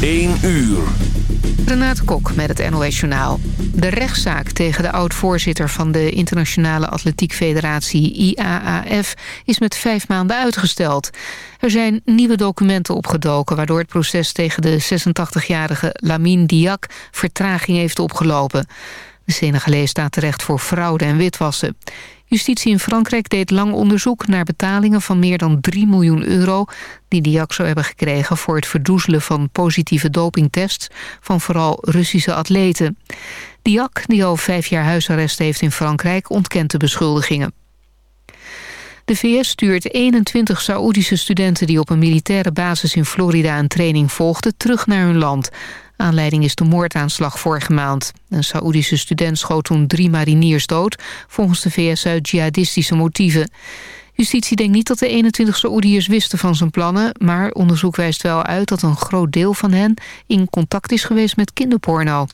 1 uur. Renate Kok met het NOS Journaal. De rechtszaak tegen de oud-voorzitter van de Internationale Atletiek Federatie IAAF is met vijf maanden uitgesteld. Er zijn nieuwe documenten opgedoken waardoor het proces tegen de 86-jarige Lamine Diak vertraging heeft opgelopen. De Senegalees staat terecht voor fraude en witwassen. Justitie in Frankrijk deed lang onderzoek naar betalingen van meer dan 3 miljoen euro... die Diak zou hebben gekregen voor het verdoezelen van positieve dopingtests... van vooral Russische atleten. Diak, die al vijf jaar huisarrest heeft in Frankrijk, ontkent de beschuldigingen. De VS stuurt 21 Saoedische studenten die op een militaire basis in Florida een training volgden terug naar hun land. Aanleiding is de moordaanslag vorige maand. Een Saoedische student schoot toen drie mariniers dood... volgens de VS uit jihadistische motieven. Justitie denkt niet dat de 21 Saoediërs wisten van zijn plannen... maar onderzoek wijst wel uit dat een groot deel van hen... in contact is geweest met kinderporno.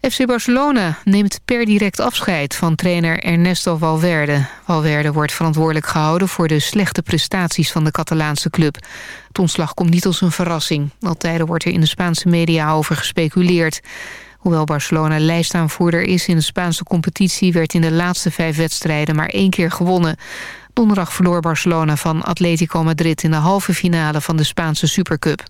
FC Barcelona neemt per direct afscheid van trainer Ernesto Valverde. Valverde wordt verantwoordelijk gehouden voor de slechte prestaties van de Catalaanse club. Het ontslag komt niet als een verrassing. Al tijden wordt er in de Spaanse media over gespeculeerd. Hoewel Barcelona lijstaanvoerder is in de Spaanse competitie... werd in de laatste vijf wedstrijden maar één keer gewonnen. Donderdag verloor Barcelona van Atletico Madrid... in de halve finale van de Spaanse Supercup.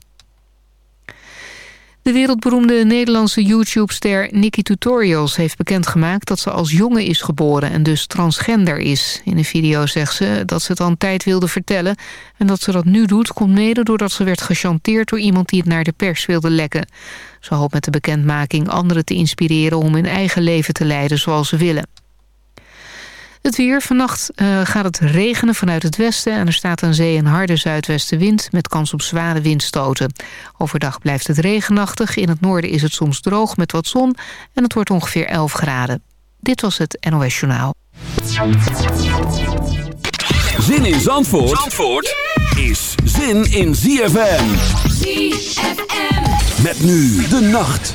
De wereldberoemde Nederlandse YouTube-ster Nikki Tutorials heeft bekendgemaakt dat ze als jongen is geboren en dus transgender is. In een video zegt ze dat ze het al tijd wilde vertellen en dat ze dat nu doet komt mede doordat ze werd gechanteerd door iemand die het naar de pers wilde lekken. Ze hoopt met de bekendmaking anderen te inspireren om hun eigen leven te leiden zoals ze willen. Het weer. Vannacht uh, gaat het regenen vanuit het westen... en er staat aan zee een harde zuidwestenwind... met kans op zware windstoten. Overdag blijft het regenachtig. In het noorden is het soms droog met wat zon... en het wordt ongeveer 11 graden. Dit was het NOS Journaal. Zin in Zandvoort, Zandvoort is zin in ZFM. ZFM. Met nu de nacht.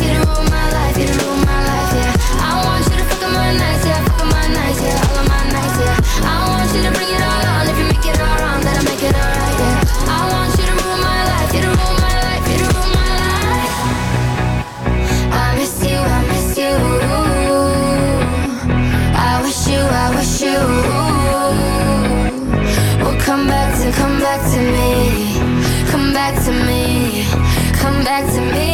come back to me.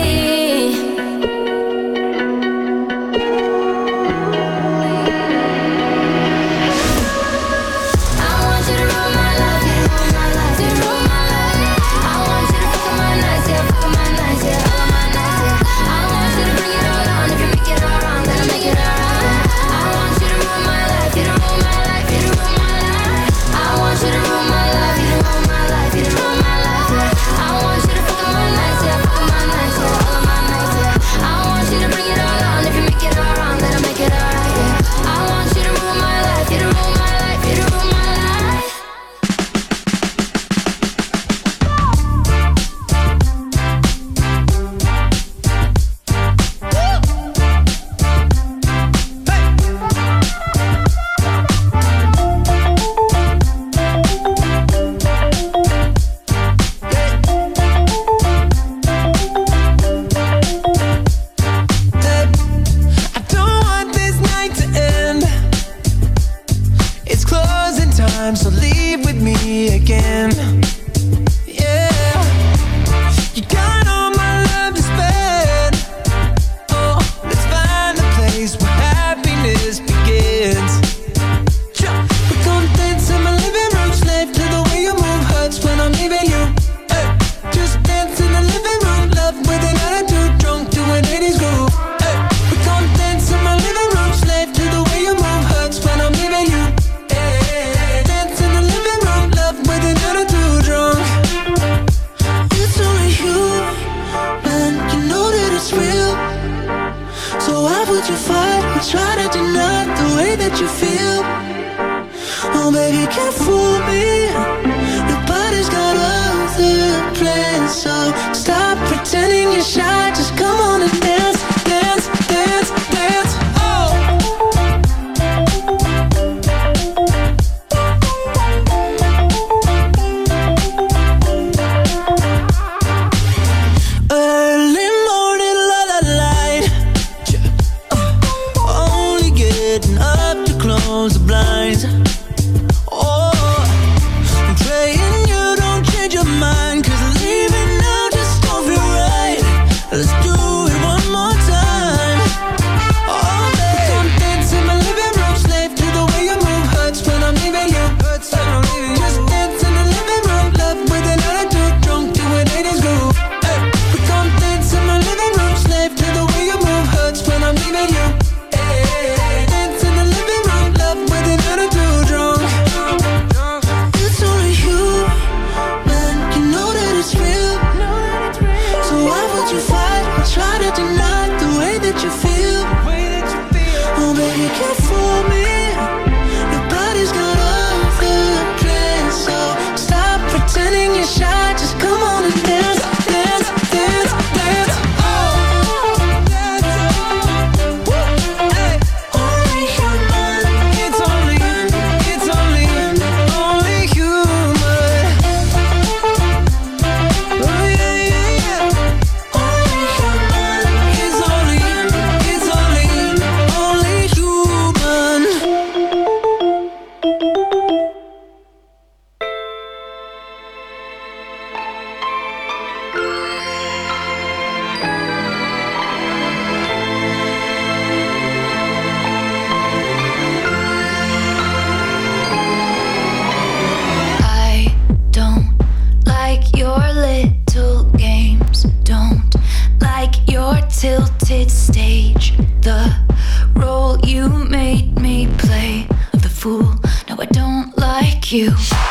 you.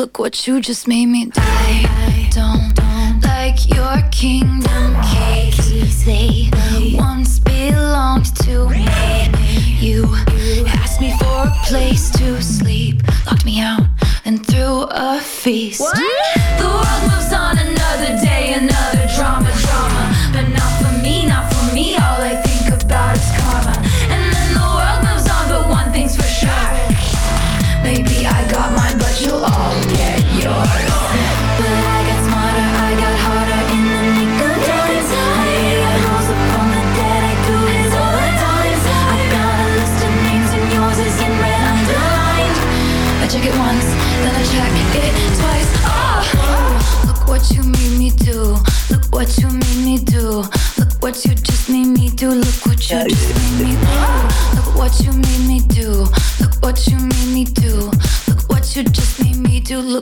Look what you just made me do. I don't, don't like your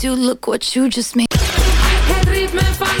Do. Look what you just made. Het ritme van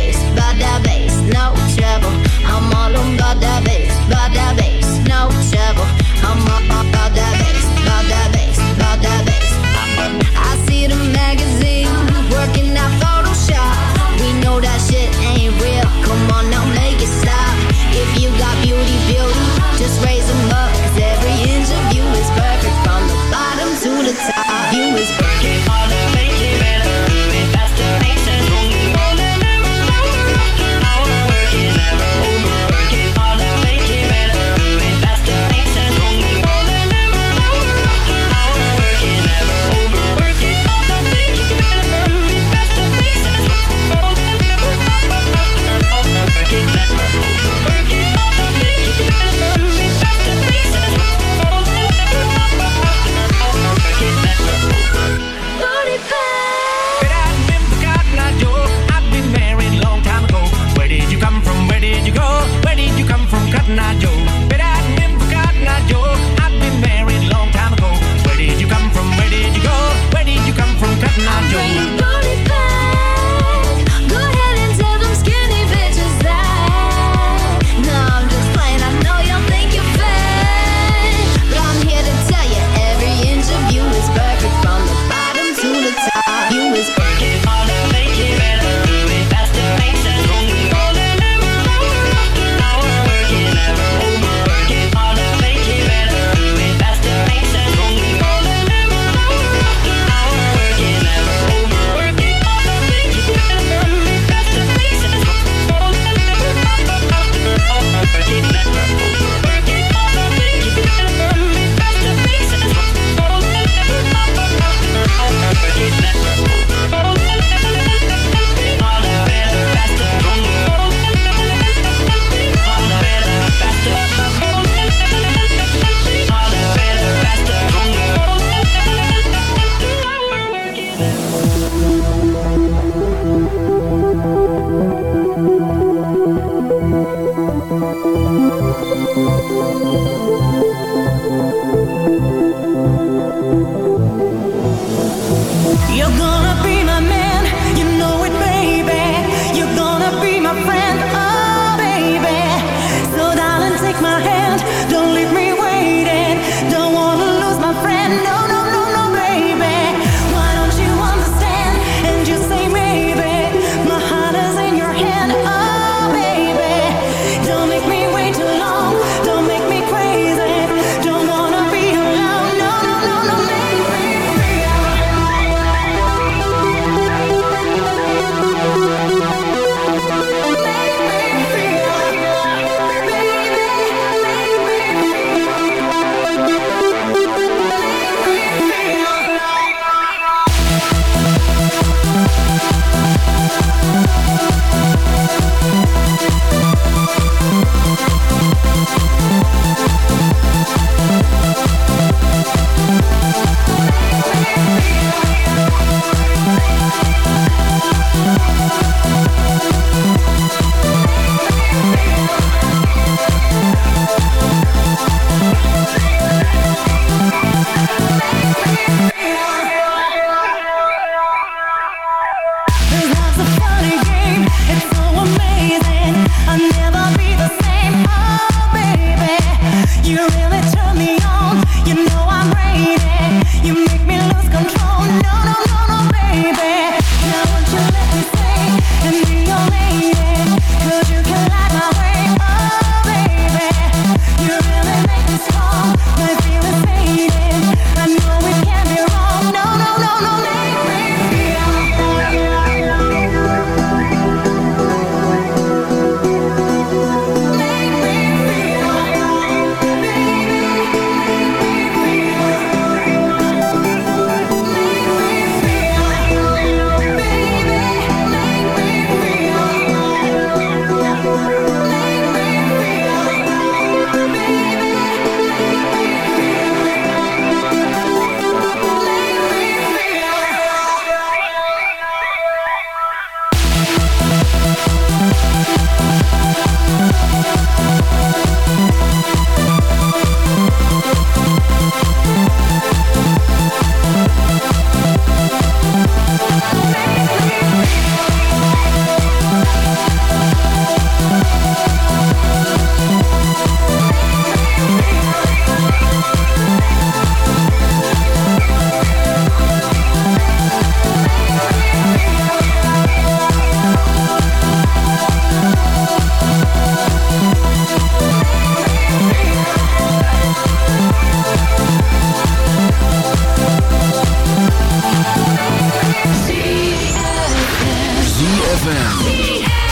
ZFM.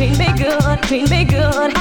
queen be good, queen be good,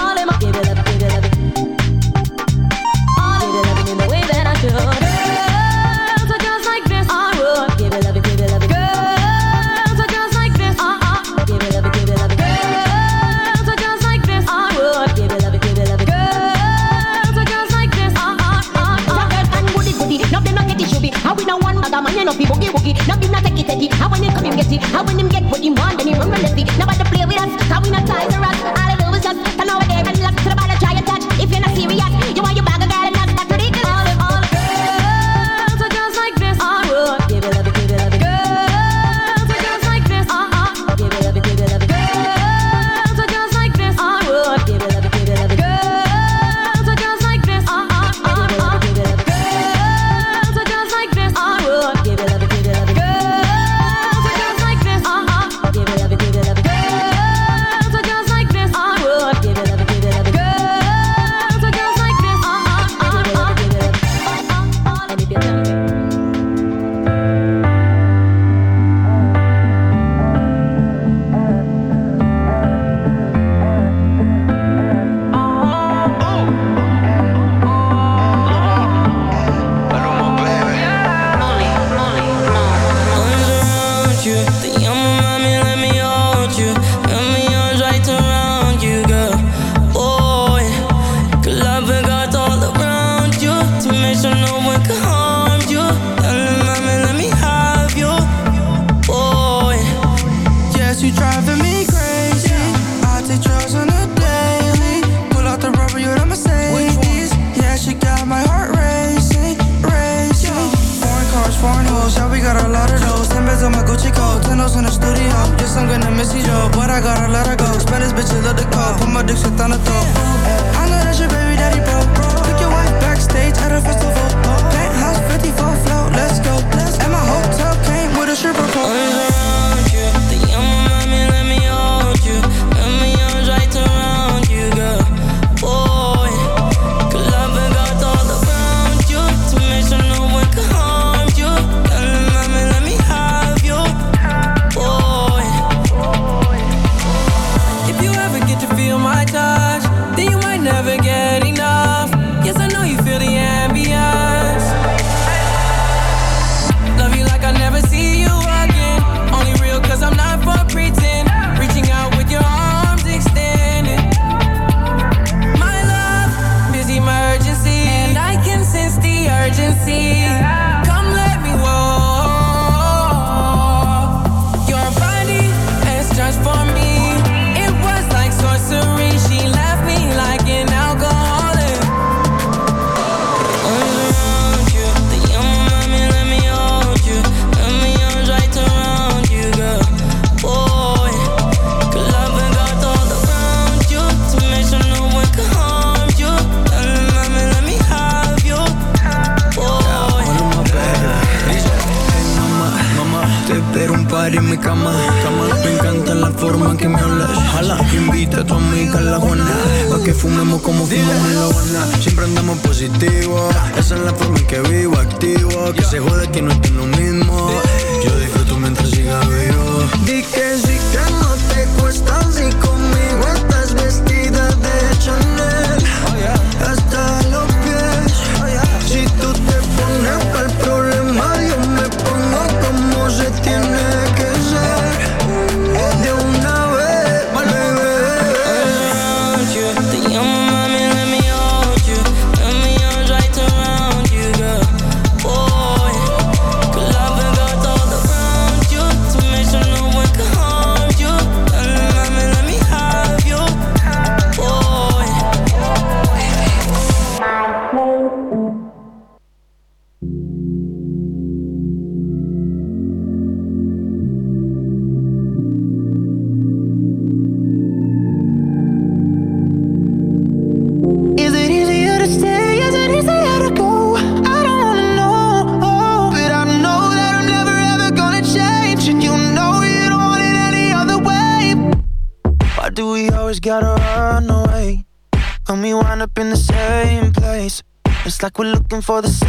I'm gonna miss you, Joe. But I gotta let her go Spend this bitches love the call Put my dick shit on the top. I know that your baby daddy broke Took your wife backstage at a festival rica la que fumemos como fumamos en la guana. Siempre andamos positivo. Esa es la forma en que vivo, activo. Que se jode que no estoy lo mismo. Yo disfruto mientras siga vivo. for the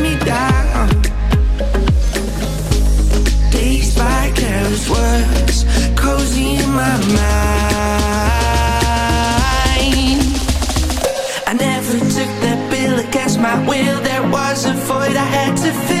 me to fill.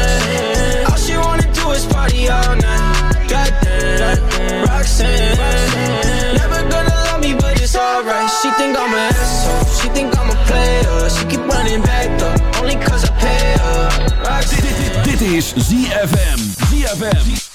Party all night. Goddamn, Roxanne. Never gonna love me, but it's alright. She think I'm an asshole. She think I'm a player. She keep running back though, only cause I pay her. Roxanne. Is ZFM. ZFM.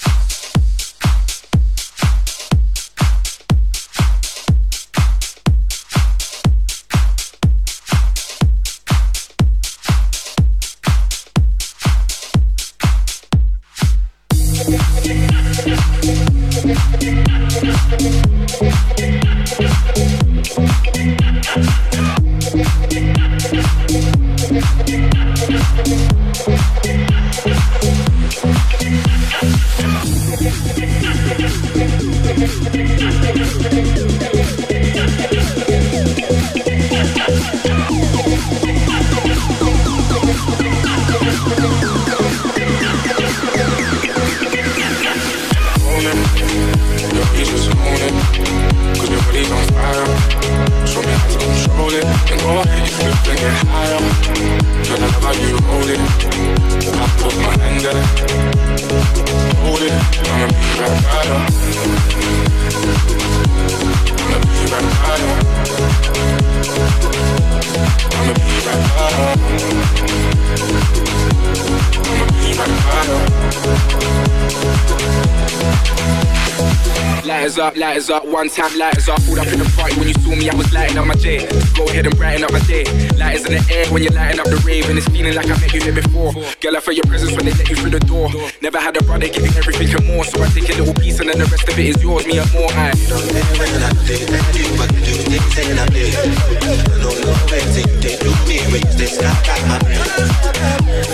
Lighters up, one time lighters up. Pulled up in the party when you saw me, I was lighting up my day. Go ahead and brighten up my day. Lighters in the air when you're lighting up the rave, and it's feeling like I met you here before. Girl, I felt your presence when they let you through the door. Never had a brother giving everything and more, so I take a little piece and then the rest of it is yours, me and more. I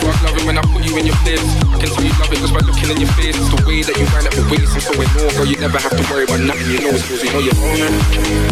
Fuck loving when I put you in your place. I can tell you love it just by looking in your face. It's the way that you wind up your waist, and so in more, girl, you never have to worry about nothing. You know it's yours, you know you own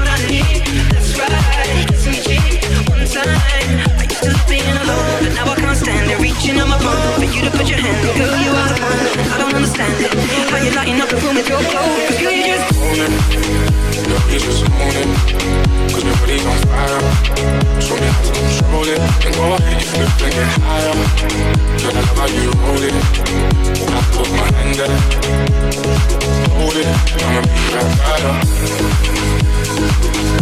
I'ma be right by Thank